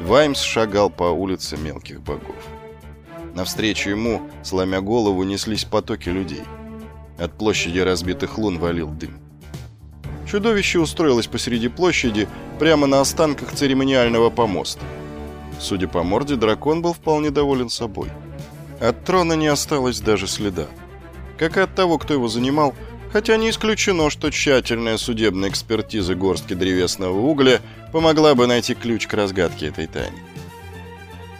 Ваймс шагал по улице мелких богов. Навстречу ему, сломя голову, неслись потоки людей. От площади разбитых лун валил дым. Чудовище устроилось посреди площади, прямо на останках церемониального помоста. Судя по морде, дракон был вполне доволен собой. От трона не осталось даже следа. Как и от того, кто его занимал, хотя не исключено, что тщательная судебная экспертиза горстки древесного угля помогла бы найти ключ к разгадке этой тайны.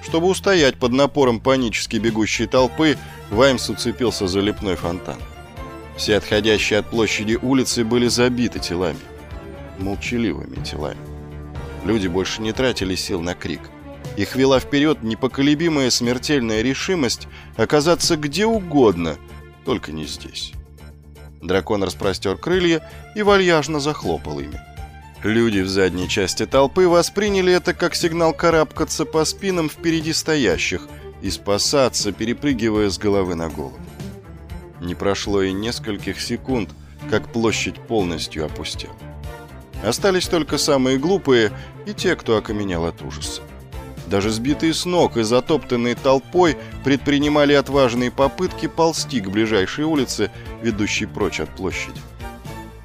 Чтобы устоять под напором панически бегущей толпы, Ваймс уцепился за лепной фонтан. Все отходящие от площади улицы были забиты телами. Молчаливыми телами. Люди больше не тратили сил на крик. Их вела вперед непоколебимая смертельная решимость оказаться где угодно, только не здесь. Дракон распростер крылья и вальяжно захлопал ими. Люди в задней части толпы восприняли это как сигнал карабкаться по спинам впереди стоящих и спасаться, перепрыгивая с головы на голову. Не прошло и нескольких секунд, как площадь полностью опустела. Остались только самые глупые и те, кто окаменел от ужаса. Даже сбитые с ног и затоптанные толпой предпринимали отважные попытки ползти к ближайшей улице, ведущей прочь от площади.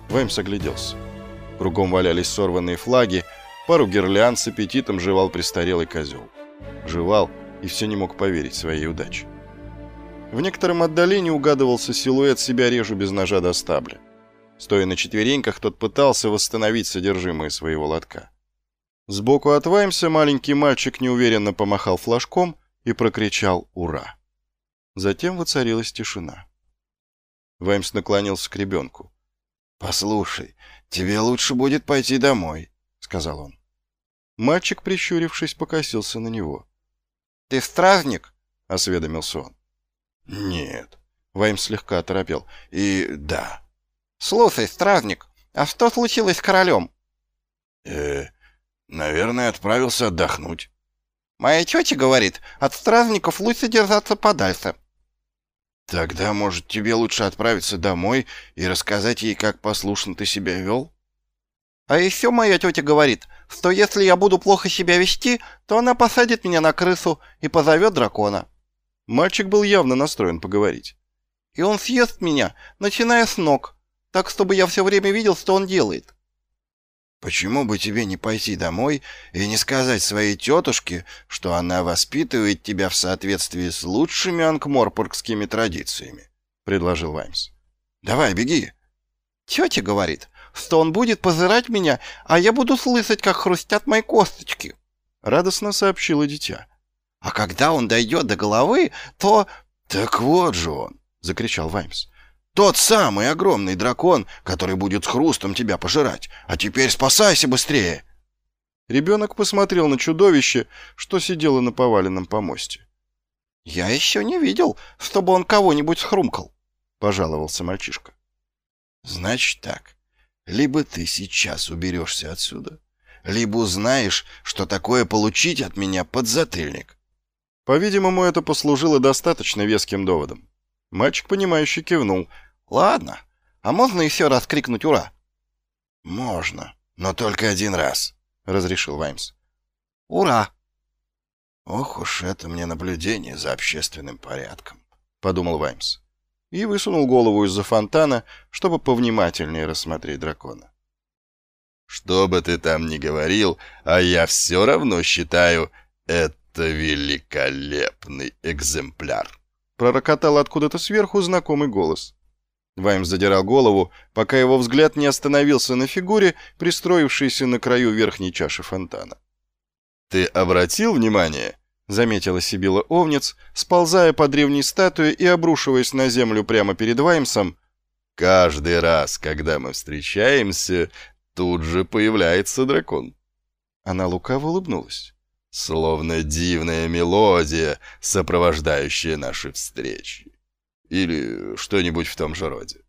Ваймс огляделся. Кругом валялись сорванные флаги, пару гирлянд с аппетитом жевал престарелый козел. Жевал и все не мог поверить своей удаче. В некотором отдалении угадывался силуэт себя режу без ножа до стабля. Стоя на четвереньках, тот пытался восстановить содержимое своего лотка. Сбоку от Ваймса маленький мальчик неуверенно помахал флажком и прокричал «Ура!». Затем воцарилась тишина. Ваймс наклонился к ребенку. «Послушай, тебе лучше будет пойти домой», — сказал он. Мальчик, прищурившись, покосился на него. «Ты стражник?» — осведомился он. «Нет». Ваймс слегка оторопел. «И да». «Слушай, стражник, а что случилось с королем?» «Э, наверное, отправился отдохнуть». «Моя тетя говорит, от стражников лучше держаться подальше». «Тогда, может, тебе лучше отправиться домой и рассказать ей, как послушно ты себя вел?» «А еще моя тетя говорит, что если я буду плохо себя вести, то она посадит меня на крысу и позовет дракона». Мальчик был явно настроен поговорить. «И он съест меня, начиная с ног, так, чтобы я все время видел, что он делает». «Почему бы тебе не пойти домой и не сказать своей тетушке, что она воспитывает тебя в соответствии с лучшими анкморпоргскими традициями?» — предложил Ваймс. «Давай, беги!» «Тетя говорит, что он будет позырать меня, а я буду слышать, как хрустят мои косточки», — радостно сообщило дитя. «А когда он дойдет до головы, то...» «Так вот же он!» — закричал Ваймс. Тот самый огромный дракон, который будет с хрустом тебя пожирать. А теперь спасайся быстрее!» Ребенок посмотрел на чудовище, что сидело на поваленном помосте. «Я еще не видел, чтобы он кого-нибудь схрумкал», — пожаловался мальчишка. «Значит так. Либо ты сейчас уберешься отсюда, либо узнаешь, что такое получить от меня подзатыльник». По-видимому, это послужило достаточно веским доводом. Мальчик, понимающий, кивнул. «Ладно. А можно еще раз крикнуть «Ура»?» «Можно, но только один раз», — разрешил Ваймс. «Ура!» «Ох уж это мне наблюдение за общественным порядком», — подумал Ваймс. И высунул голову из-за фонтана, чтобы повнимательнее рассмотреть дракона. «Что бы ты там ни говорил, а я все равно считаю, это великолепный экземпляр» пророкотал откуда-то сверху знакомый голос. Ваймс задирал голову, пока его взгляд не остановился на фигуре, пристроившейся на краю верхней чаши фонтана. «Ты обратил внимание?» — заметила Сибила Овнец, сползая по древней статуе и обрушиваясь на землю прямо перед Ваймсом. «Каждый раз, когда мы встречаемся, тут же появляется дракон». Она лукаво улыбнулась. Словно дивная мелодия, сопровождающая наши встречи. Или что-нибудь в том же роде.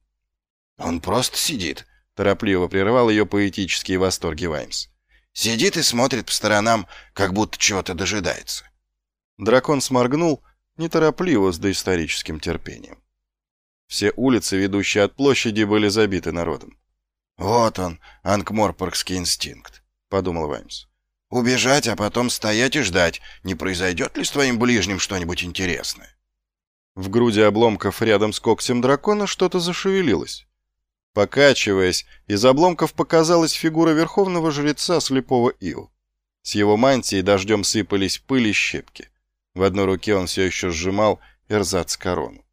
«Он просто сидит», — торопливо прервал ее поэтические восторги Ваймс. «Сидит и смотрит по сторонам, как будто чего-то дожидается». Дракон сморгнул, неторопливо, с доисторическим терпением. Все улицы, ведущие от площади, были забиты народом. «Вот он, анкморпоргский инстинкт», — подумал Ваймс. Убежать, а потом стоять и ждать, не произойдет ли с твоим ближним что-нибудь интересное. В груди обломков рядом с когтем дракона что-то зашевелилось. Покачиваясь, из обломков показалась фигура верховного жреца слепого Ил. С его мантии дождем сыпались пыль и щепки. В одной руке он все еще сжимал эрзац корону.